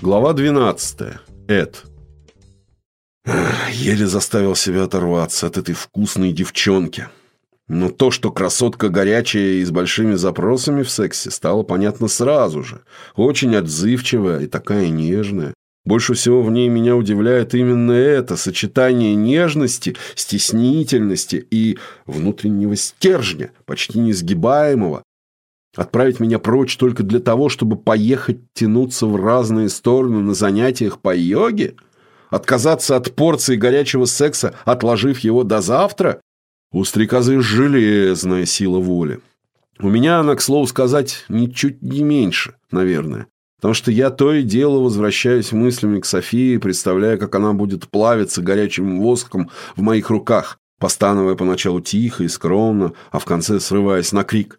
Глава 12. Эд. Еле заставил себя оторваться от этой вкусной девчонки. Но то, что красотка горячая и с большими запросами в сексе, стало понятно сразу же. Очень отзывчивая и такая нежная. Больше всего в ней меня удивляет именно это сочетание нежности, стеснительности и внутреннего стержня, почти несгибаемого. Отправить меня прочь только для того, чтобы поехать тянуться в разные стороны на занятиях по йоге? Отказаться от порции горячего секса, отложив его до завтра? У стрекозы железная сила воли. У меня она, к слову сказать, ничуть не меньше, наверное. Потому что я то и дело возвращаюсь мыслями к Софии, представляя, как она будет плавиться горячим воском в моих руках, постановая поначалу тихо и скромно, а в конце срываясь на крик.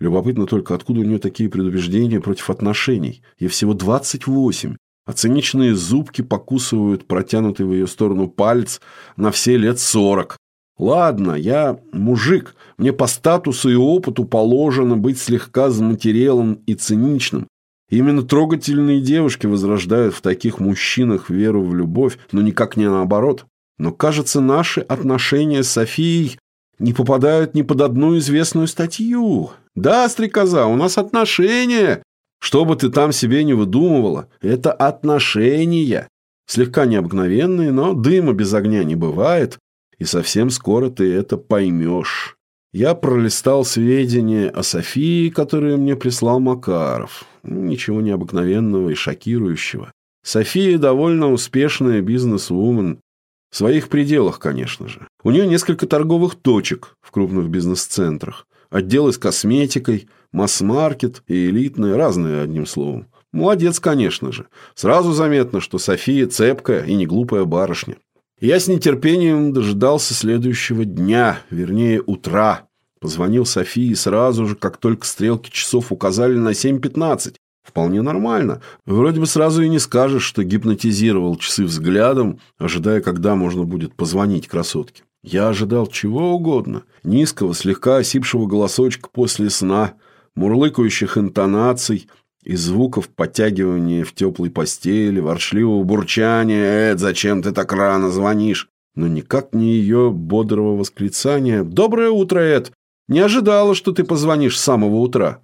Любопытно только, откуда у нее такие предубеждения против отношений. Ей всего 28, а циничные зубки покусывают протянутый в ее сторону палец на все лет 40. Ладно, я мужик, мне по статусу и опыту положено быть слегка заматерелым и циничным. Именно трогательные девушки возрождают в таких мужчинах веру в любовь, но никак не наоборот. Но, кажется, наши отношения с Софией не попадают ни под одну известную статью. Да, стрекоза, у нас отношения. Что бы ты там себе не выдумывала, это отношения. Слегка необыкновенные, но дыма без огня не бывает, и совсем скоро ты это поймешь. Я пролистал сведения о Софии, которые мне прислал Макаров. Ничего необыкновенного и шокирующего. София довольно успешная бизнес-вумен. В своих пределах, конечно же. У нее несколько торговых точек в крупных бизнес-центрах. Отделы с косметикой, масс-маркет и элитные, разные, одним словом. Молодец, конечно же. Сразу заметно, что София цепкая и не глупая барышня. Я с нетерпением дожидался следующего дня, вернее, утра. Позвонил Софии сразу же, как только стрелки часов указали на 7.15. Вполне нормально. Вроде бы сразу и не скажешь, что гипнотизировал часы взглядом, ожидая, когда можно будет позвонить красотке. Я ожидал чего угодно. Низкого, слегка осипшего голосочка после сна, мурлыкающих интонаций – и звуков подтягивания в теплой постели, воршливого бурчания «Эд, зачем ты так рано звонишь?» Но никак не ее бодрого восклицания «Доброе утро, Эд! Не ожидала, что ты позвонишь с самого утра».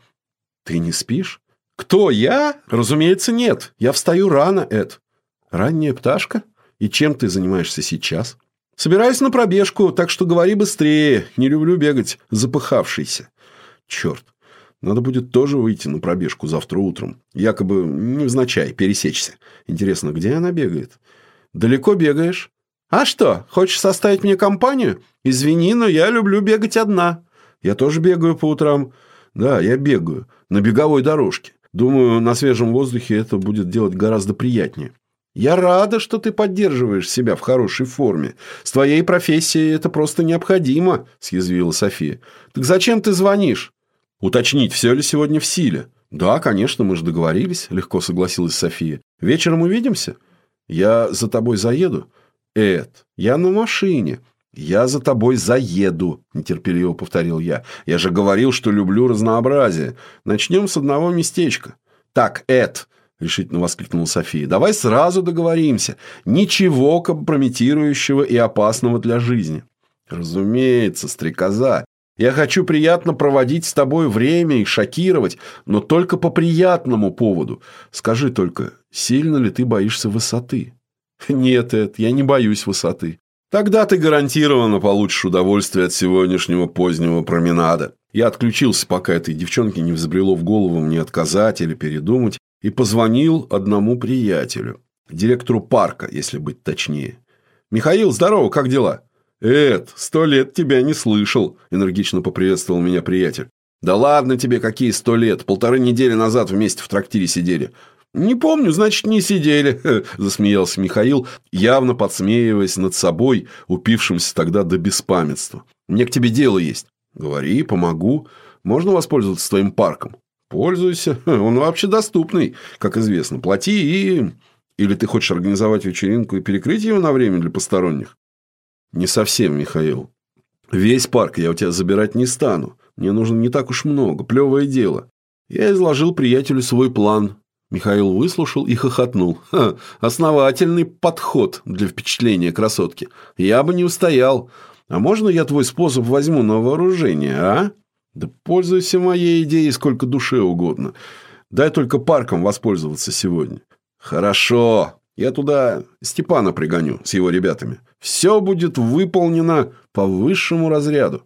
«Ты не спишь?» «Кто, я? Разумеется, нет. Я встаю рано, Эд». «Ранняя пташка? И чем ты занимаешься сейчас?» «Собираюсь на пробежку, так что говори быстрее. Не люблю бегать, запыхавшийся». «Черт, надо будет тоже выйти на пробежку завтра утром. Якобы невзначай пересечься. Интересно, где она бегает? Далеко бегаешь? А что, хочешь составить мне компанию? Извини, но я люблю бегать одна. Я тоже бегаю по утрам. Да, я бегаю. На беговой дорожке. Думаю, на свежем воздухе это будет делать гораздо приятнее. Я рада, что ты поддерживаешь себя в хорошей форме. С твоей профессией это просто необходимо, съязвила София. Так зачем ты звонишь? Уточнить, все ли сегодня в силе? Да, конечно, мы же договорились, легко согласилась София. Вечером увидимся? Я за тобой заеду? Эд, я на машине. Я за тобой заеду, нетерпеливо повторил я. Я же говорил, что люблю разнообразие. Начнем с одного местечка. Так, Эд, решительно воскликнула София. Давай сразу договоримся. Ничего компрометирующего и опасного для жизни. Разумеется, стрекоза. Я хочу приятно проводить с тобой время и шокировать, но только по приятному поводу. Скажи только, сильно ли ты боишься высоты? Нет, Эд, я не боюсь высоты. Тогда ты гарантированно получишь удовольствие от сегодняшнего позднего променада. Я отключился, пока этой девчонке не взбрело в голову мне отказать или передумать, и позвонил одному приятелю, директору парка, если быть точнее. «Михаил, здорово, как дела?» «Эд, сто лет тебя не слышал», – энергично поприветствовал меня приятель. «Да ладно тебе, какие сто лет, полторы недели назад вместе в трактире сидели». «Не помню, значит, не сидели», – засмеялся Михаил, явно подсмеиваясь над собой, упившимся тогда до беспамятства. «Мне к тебе дело есть». «Говори, помогу. Можно воспользоваться твоим парком?» «Пользуйся. Он вообще доступный, как известно. Плати и...» «Или ты хочешь организовать вечеринку и перекрыть его на время для посторонних?» Не совсем, Михаил. Весь парк я у тебя забирать не стану. Мне нужно не так уж много. Плевое дело. Я изложил приятелю свой план. Михаил выслушал и хохотнул. Ха, основательный подход для впечатления красотки. Я бы не устоял. А можно я твой способ возьму на вооружение, а? Да пользуйся моей идеей сколько душе угодно. Дай только парком воспользоваться сегодня. Хорошо. Я туда Степана пригоню с его ребятами. Все будет выполнено по высшему разряду.